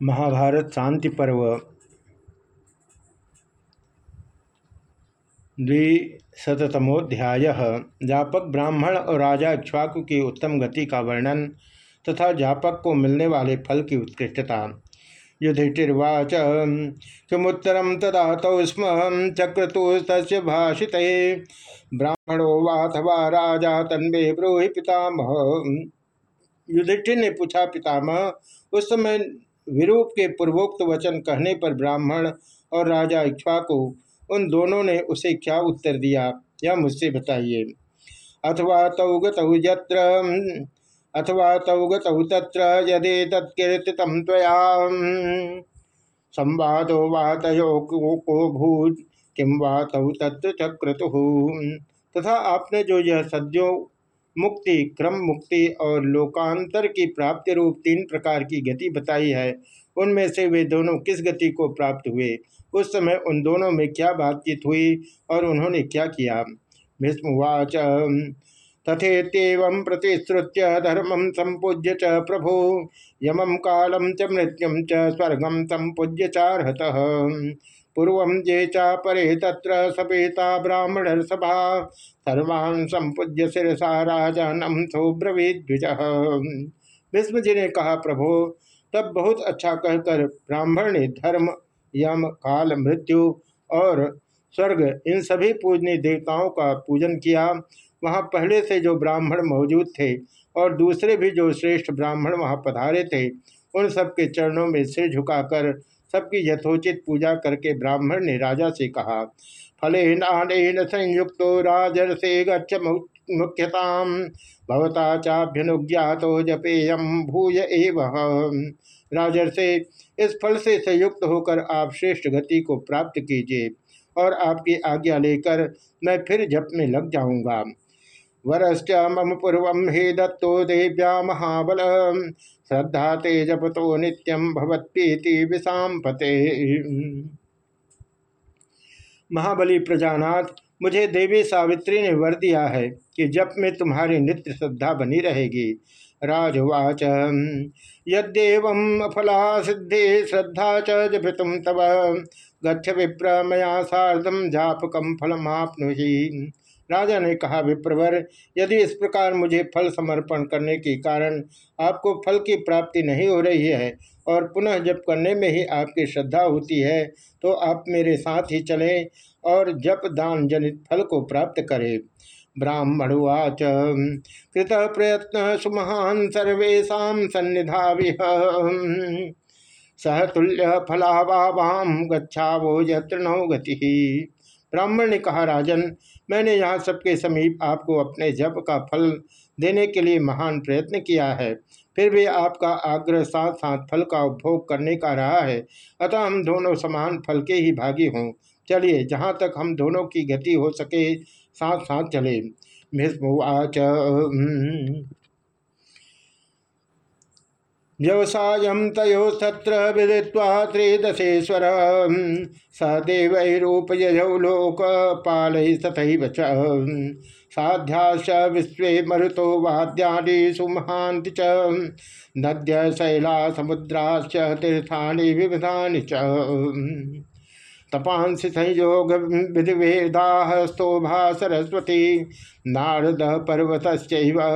महाभारत शांति पर्व। द्विशतमोध्याय जापक ब्राह्मण और राजा इक्ष्वाकु की उत्तम गति का वर्णन तथा जापक को मिलने वाले फल की उत्कृष्टता। युधिष्ठिर्वाच किमुत्तरम तदा स्म, चक्रतु भाषित। ब्राह्मणो वाथवा राजा तन्वे ब्रूहि पितामह। युधिष्ठिर ने पूछा, पितामह, उस समय विरूप के पूर्वोक्त वचन कहने पर ब्राह्मण और राजा इक्ष्वाकु, उन दोनों ने उसे क्या उत्तर दिया? यह मुझसे बताइए। अथवा तौ गतौ यत्र, अथवा तौ गतौ तत्र यदि तत्कीर्तित त्वया संवादो वा तयो को भूत किम वा तौ तत्र चक्रतु। तथा आपने जो यह सद्यो मुक्ति, क्रम मुक्ति और लोकांतर की प्राप्ति रूप तीन प्रकार की गति बताई है। उनमें से वे दोनों किस गति को प्राप्त हुए? उस समय उन दोनों में क्या बातचीत हुई और उन्होंने क्या किया? भीष्मवाच तथेत्यव प्रतिश्रुत्य धर्मम संपूज्य च प्रभु, यमं कालम च मृत्युम च स्वर्गम संपूज्य चाहत पूर्व जे चापरे तत्र सपेता ब्राह्मण सभा सर्वान् संपूज्य शिरसा राजानम सोब्रवीत द्विज। विष्णु जी ने कहा, प्रभु, तब बहुत अच्छा कहकर ब्राह्मण ने धर्म, यम, काल, मृत्यु और स्वर्ग, इन सभी पूजनीय देवताओं का पूजन किया। वहाँ पहले से जो ब्राह्मण मौजूद थे और दूसरे भी जो श्रेष्ठ ब्राह्मण वहाँ पधारे थे, उन सबके चरणों में सिर झुकाकर सबकी यथोचित पूजा करके ब्राह्मण ने राजा से कहा फले नान संयुक्त गच्छ मुख्यताम। भवता चाभ्यनुज्ञातो जपेयम, भूय एव। राजर्षे, इस फल से संयुक्त होकर आप श्रेष्ठ गति को प्राप्त कीजिए और आपकी आज्ञा लेकर मैं फिर जप में लग जाऊँगा। वरश्च मम पूर्व हे दत्तो देव्या महाबल श्रद्धा ते जपतो नित्यम भवत्पीति विषाम पते महाबली प्रजानाथ, मुझे देवी सावित्री ने वर दिया है कि जप में तुम्हारी नित्य श्रद्धा बनी रहेगी। राजवाच, यद्यव फला सिद्धि श्रद्धा च जपितुम तव। गच्छ विप्र, मया साधम जापकम फलमापनुहि। राजा ने कहा, विप्रवर, यदि इस प्रकार मुझे फल समर्पण करने के कारण आपको फल की प्राप्ति नहीं हो रही है और पुनः जप करने में ही आपकी श्रद्धा होती है तो आप मेरे साथ ही चलें और जप दान जनित फल को प्राप्त करें। ब्राह्मणुवाच, कृत प्रयत्न सुमहान सर्वेशा सन्निधा सह तुल्य फलावाम गच्छा वो यत्र गति। ब्राह्मण ने कहा, राजन, मैंने यहाँ सबके समीप आपको अपने जप का फल देने के लिए महान प्रयत्न किया है। फिर भी आपका आग्रह साथ साथ फल का उपभोग करने का रहा है। अतः हम दोनों समान फल के ही भागी हों। चलिए, जहाँ तक हम दोनों की गति हो सके, साथ साथ चले। भीष्मवाच व्यवसाय तयो सत्र विदिवा त्रिदशेश्वर। स देवैरूपयौ लोकपाल तथैव च। साध्याश्च विश्व मरुतो वाद्यानि सुमहांति च। नद्य शैला समुद्राश्च तीर्थानि च। तपांसि संयोग विधिवेदा स्तोभा सरस्वती नारद पर्वत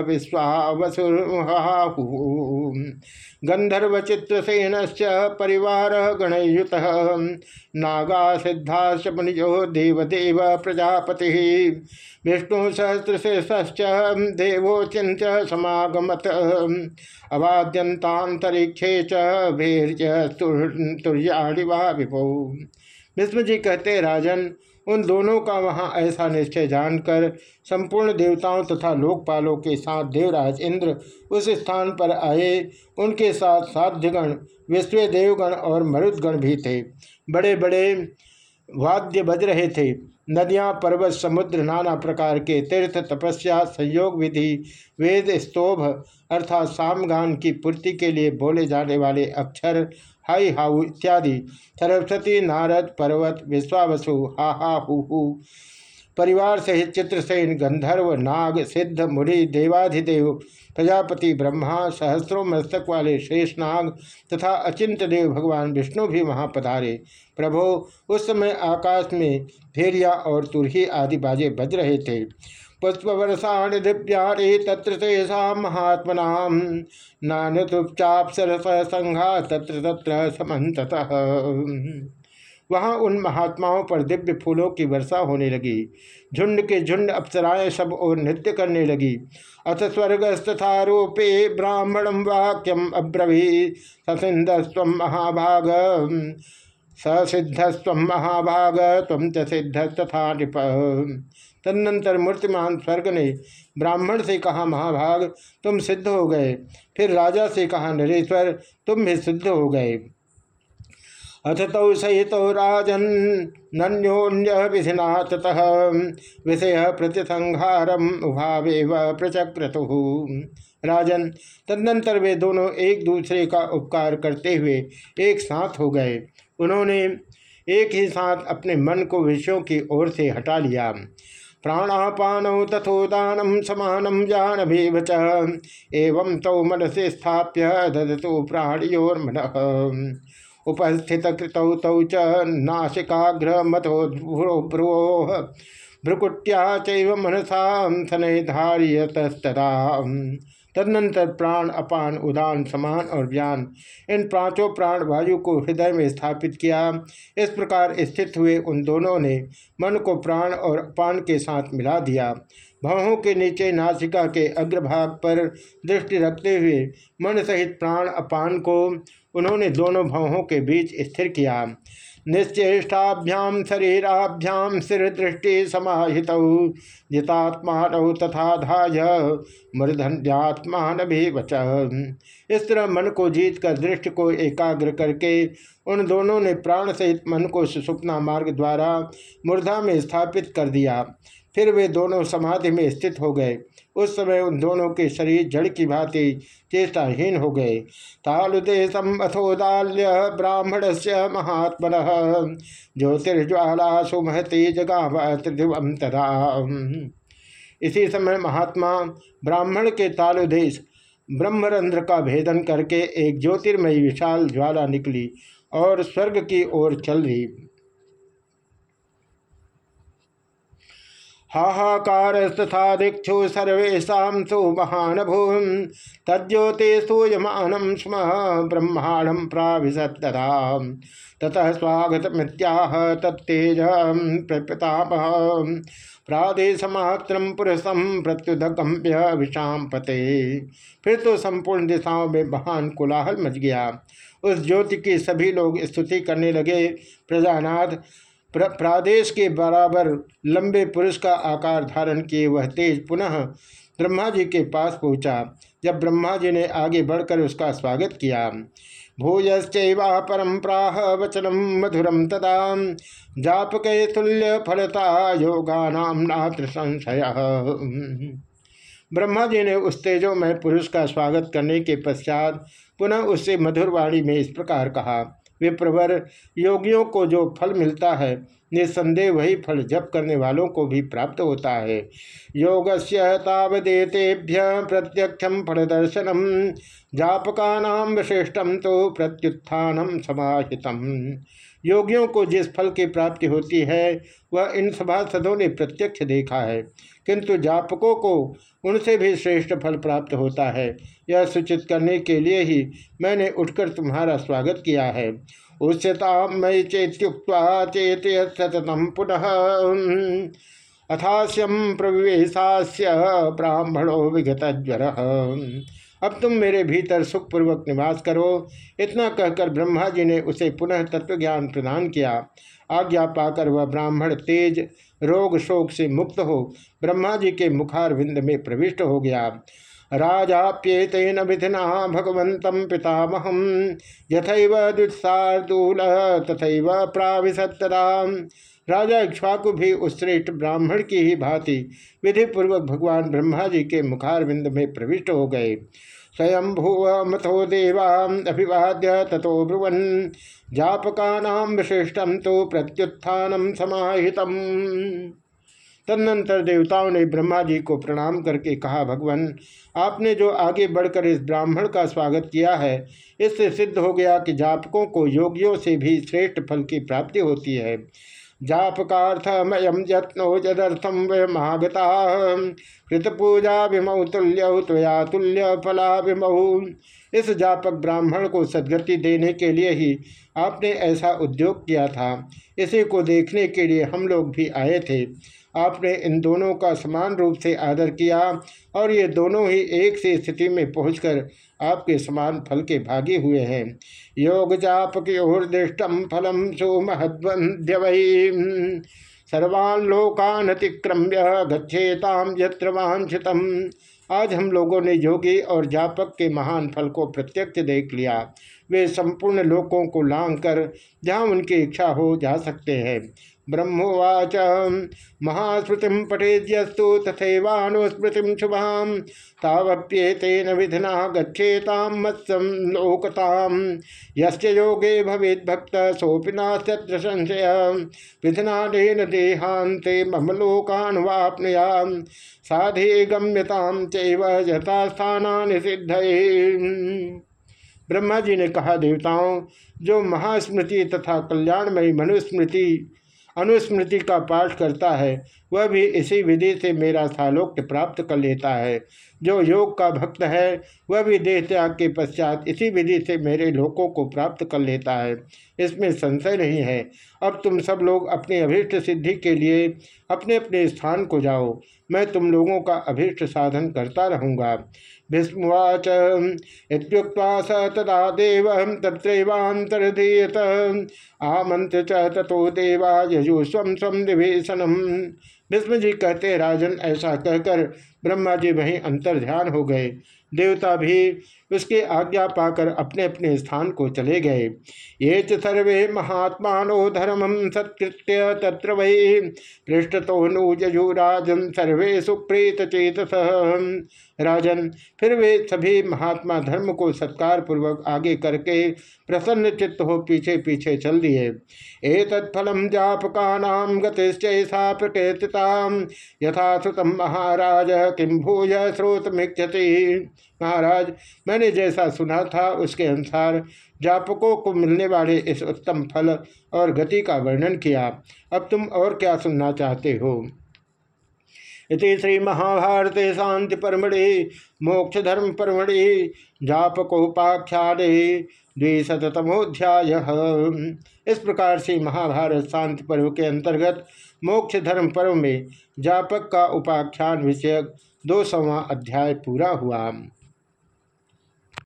विश्वावसुर्हाहु। गंधर्व चित्रसेन परिवार गणयुत। नागा सिद्धाश मुनिजो देवदेव प्रजापति। विष्णु सहस्रशेष देवोचिंत समागमत। अवाद्यंतांतरिक्षे च भीर्य तुर्याणिवा विभो विष्णु जी कहते, राजन, उन दोनों का वहाँ ऐसा निश्चय जानकर संपूर्ण देवताओं तथा लोकपालों के साथ देवराज इंद्र उस स्थान पर आए। उनके साथ साध्यगण विश्व देवगण और मरुदगण भी थे। बड़े बड़े वाद्य बज रहे थे। नदियाँ, पर्वत, समुद्र, नाना प्रकार के तीर्थ, तपस्या, संयोग विधि, वेद, स्तोभ अर्थात सामगान की पूर्ति के लिए बोले जाने वाले अक्षर हाई हाउ इत्यादि। सरस्वती नारद पर्वत विश्वावसु, हा हा हु हु। परिवार सहित चित्रसेन, गंधर्व, नाग, सिद्ध, मुनि, देवाधिदेव, प्रजापति, ब्रह्मा, सहस्रों मस्तक वाले शेष नाग तथा अचिंत देव भगवान विष्णु भी वहाँ पधारे। प्रभो, उस समय आकाश में भेरिया और तुरही आदि बाजे बज रहे थे। पुष्पवर्षाण दिव्यारे तत्र तेषा महात्मना। नानुचापसरस संघा तत्र तत्र समत वहाँ उन महात्माओं पर दिव्य फूलों की वर्षा होने लगी। झुंड के झुंड अप्सराएँ सब और नृत्य करने लगी। अथ स्वर्गस्थारूपे ब्राह्मणम वाक्यम अब्रवी ससिंधस्व महाभाग। ससिद्धस्व महाभाग। तम च सिद्ध तथा नृप। तदनंतर मूर्तिमान स्वर्ग ने ब्राह्मण से कहा, महाभाग, तुम सिद्ध हो गए। फिर राजा से कहा, नरेश्वर, तुम भी सिद्ध हो गए। अथ तौ सहित राजन विधिना ततः विषय प्रतिसंहारम उभावेव प्रचक्रतु। राजन तदनंतर वे दोनों एक दूसरे का उपकार करते हुए एक साथ हो गए। उन्होंने एक ही साथ अपने मन को विषयों की ओर से हटा लिया। प्राणापानौ तथोदान सामनम जान भी एवं तौ मनसे स्थाप्य ददतु प्राणियोर्मन। उपस्थित कृतौ तौ च नासिकाग्र मतो भ्रुवो भ्रुकुट्या मनसा धारियतस्तदा। तदनंतर प्राण, अपान, उदान, समान और ज्ञान इन पाँचों प्राण वायु को हृदय में स्थापित किया। इस प्रकार स्थित हुए उन दोनों ने मन को प्राण और अपान के साथ मिला दिया। भावों के नीचे नासिका के अग्रभाग पर दृष्टि रखते हुए मन सहित प्राण, अपान को उन्होंने दोनों भावों के बीच स्थिर किया। निश्चेष्टाभ्याम शरीराभ्याम सिर दृष्टि समाहित जितात्मा तथा धाय मृदंध्यात्मान भी बच इस तरह मन को जीत कर दृष्टि को एकाग्र करके, उन दोनों ने प्राण सहित मन को सुसुपना मार्ग द्वारा मुर्धा में स्थापित कर दिया। फिर वे दोनों समाधि में स्थित हो गए। उस समय उन दोनों के शरीर जड़ की भांति चेष्टाहीन हो गए। तालुदेशम अथोदाल्य ब्राह्मण से महात्मन ज्योतिर्ज्वाला सुमहती जगा त्रिदिवम तदा। इसी समय महात्मा ब्राह्मण के तालुदेश ब्रह्मरंध्र का भेदन करके एक ज्योतिर्मयी विशाल ज्वाला निकली और स्वर्ग की ओर चल रही। हाहाकारस्तथा दीक्षु सर्वेशा तो महान भूम तद्योते सूयमानम स्म ब्रह्मांडम प्राविशत ततः स्वागत मित्याह तत्तेज प्रताप प्रादेशमात्र पुरुषम प्रत्युदकम्प्य विषाम पते। फिर तो संपूर्ण दिशाओं में महान कोलाहल मच गया। उस ज्योति की सभी लोग स्तुति करने लगे। प्रजानाथ प्रादेश के बराबर लंबे पुरुष का आकार धारण किए वह तेज पुनः ब्रह्मा जी के पास पहुँचा। जब ब्रह्मा जी ने आगे बढ़कर उसका स्वागत किया, भूयश्चवा परम प्राह वचनम मधुरम तदा, जापक तुल्य फलता योगा नाम नात्र संशय। ब्रह्मा जी ने उस तेजो में पुरुष का स्वागत करने के पश्चात पुनः उससे मधुरवाणी में इस प्रकार कहा विप्रवर योगियों को जो फल मिलता है निसंदेह वही फल जप करने वालों को भी प्राप्त होता है। योग से तावदेतेभ्य प्रत्यक्षम फल दर्शनम जापका विशिष्टम तो प्रत्युत्थानम समाहितम। योगियों को जिस फल की प्राप्ति होती है, वह इन सभासदों ने प्रत्यक्ष देखा है। किंतु जापकों को उनसे भी श्रेष्ठ फल प्राप्त होता है। यह सूचित करने के लिए ही मैंने उठकर तुम्हारा स्वागत किया है। उच्यता मई चेतुक्ता चेत सततम पुनः। अथास्यम प्रवेशास्य ब्राह्मणो विगत ज्वर अब तुम मेरे भीतर सुखपूर्वक निवास करो। इतना कहकर ब्रह्मा जी ने उसे पुनः तत्वज्ञान प्रदान किया। आज्ञा पाकर वह ब्राह्मण तेज रोग शोक से मुक्त हो ब्रह्मा जी के मुखार विंद में प्रविष्ट हो गया। राजाप्येतेन विधिना भगवत पितामह। यथैव दुत्सार्दूल तथैव प्राविशतरा राजा इक्ष्वाकु भी उस श्रेष्ठ ब्राह्मण की ही भांति विधिपूर्वक भगवान ब्रह्मा जी के मुखारविंद में प्रविष्ट हो गए। स्वयं भूव मथो देवा अभिवाद्य तथो ब्रुवन। जापका नाम विशिष्टम तो प्रत्युत्थान समाहितम। तदनंतर देवताओं ने ब्रह्मा जी को प्रणाम करके कहा, भगवान, आपने जो आगे बढ़कर इस ब्राह्मण का स्वागत किया है, इससे सिद्ध हो गया कि जापकों को योगियों से भी श्रेष्ठ फल की प्राप्ति होती है। जापकार्थमयम यत्नो जदर्थम वे महागता कृतपूजा विमौ तुल्य, त्वया तुल्य फला विमौ इस जापक ब्राह्मण को सदगति देने के लिए ही आपने ऐसा उद्योग किया था। इसी को देखने के लिए हम लोग भी आए थे। आपने इन दोनों का समान रूप से आदर किया और ये दोनों ही एक से स्थिति में पहुंचकर आपके समान फल के भागी हुए हैं। योग जाप की ओरदिष्टम फलम सुमहद्वंद्य वही सर्वान लोकान अतिक्रम्य गच्छेताम यत्र वांछितम आज हम लोगों ने योगी और जापक के महान फल को प्रत्यक्ष देख लिया। वे संपूर्ण लोकों को लांग कर जहाँ उनकी इच्छा हो जा सकते हैं। ब्रह्मोवाच। महास्मृति पठेद्यस्तु, तथैवानुस्मृति शुभाम। तावप्येतेन विधिना गच्छेताम मत्सम लोकताम। योगे भवेद भक्त सोपि नास्त्र संशय। विधिना देहांते मम लोकान्वापनुया साधे गम्यताम चैव यथास्थानानि ब्रह्मा जी ने कहा, देवताओं, जो महास्मृति तथा कल्याणमयी मनुस्मृति अनुस्मृति का पाठ करता है, वह भी इसी विधि से मेरा सालोक्य प्राप्त कर लेता है। जो योग का भक्त है, वह भी देह त्याग के पश्चात इसी विधि से मेरे लोकों को प्राप्त कर लेता है। इसमें संशय नहीं है। अब तुम सब लोग अपनी अभीष्ट सिद्धि के लिए अपने अपने स्थान को जाओ। मैं तुम लोगों का अभीष्ट साधन करता रहूँगा। भीष्मवाच इत्युक्त्वा स तदा देव तत्रैवान्तर्धीयत। आमंत्र च देवा यजु स्व निवेशनम भीष्म जी कहते, राजन, ऐसा कहकर ब्रह्मा जी वहीं अंतर ध्यान हो गए। देवता भी उसके आज्ञा पाकर अपने अपने स्थान को चले गए। ये सर्वे महात्मा धर्मम सत्कृत्य तत्र वही पृष्ठ तो नुजूराजन सर्वे सुप्रीत चेत राजन, फिर वे सभी महात्मा धर्म को सत्कार पूर्वक आगे करके प्रसन्न चित्त हो पीछे पीछे चल दिए। ए तत्फलम जापका नाम गतिश्चैसा प्रकृतिता यथा श्रुतम महाराज किम भूय स्रोत मिक्षति महाराज, मैंने जैसा सुना था, उसके अनुसार जापकों को मिलने वाले इस उत्तम फल और गति का वर्णन किया। अब तुम और क्या सुनना चाहते हो? इति श्री महाभारत शांति परमढ़ि मोक्ष धर्म परमढ़ि जापकोपाख्याने द्विशतमोध्याय इस प्रकार से महाभारत शांति पर्व के अंतर्गत मोक्ष धर्म पर्व में जापक का उपाख्यान विषयक दो सवा अध्याय पूरा हुआ।